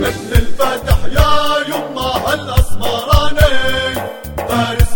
مثل الفتح يا يما هالاسمراني فارس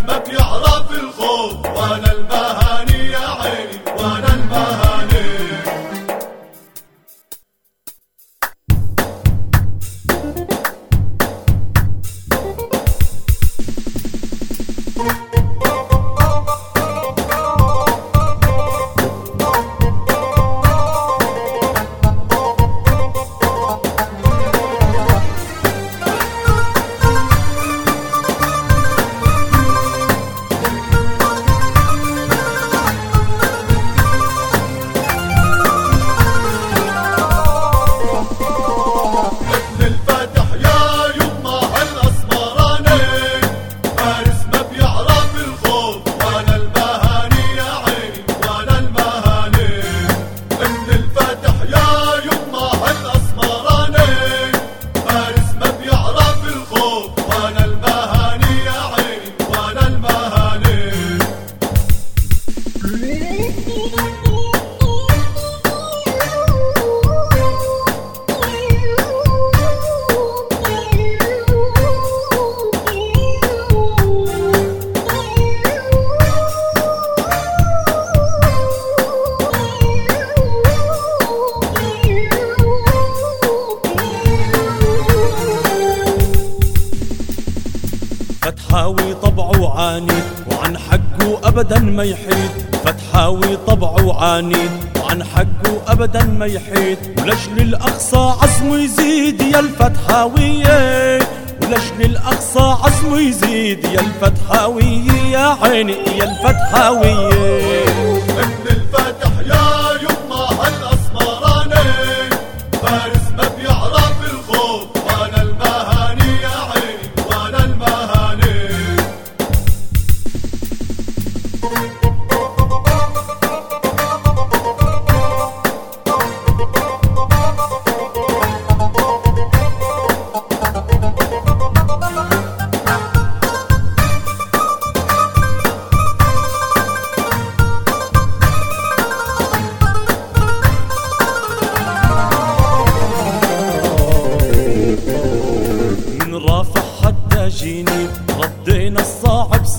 فتحاوي طبعه عنيد وعن حقه ابدا ما يحيد. فتحاوي طبعه عنيد وعن حقه ابدا ما يحيد. ولجل الأقصى عزمه يزيد يا الفتحاويه ولجل الأقصى عزمه يزيد يا الفتحاويه يا عيني يا الفتحاويه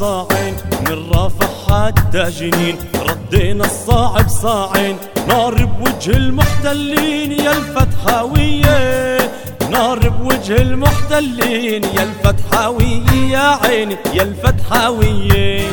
صاعين من رافح حتى جنين ردينا الصاعب صاعين. نار بوجه المحتلين يا الفتحاوية. نار بوجه المحتلين يا الفتحاوية يا عيني يا الفتحاوية.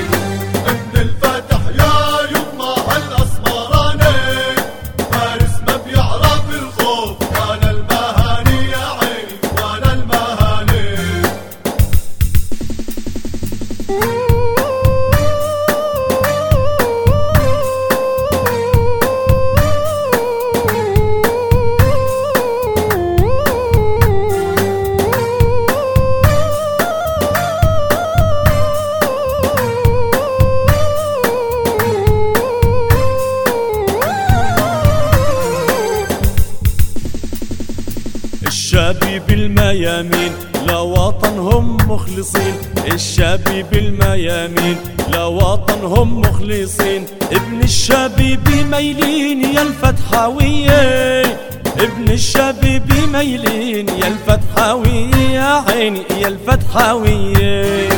الشابي بالميامين لوطنهم مخلصين. الشابي بالميامين لوطنهم مخلصين. ابن الشابي بميلين يا الفتحاوية. ابن الشابي بميلين يا الفتحاوية. يا عيني يا الفتحاوية.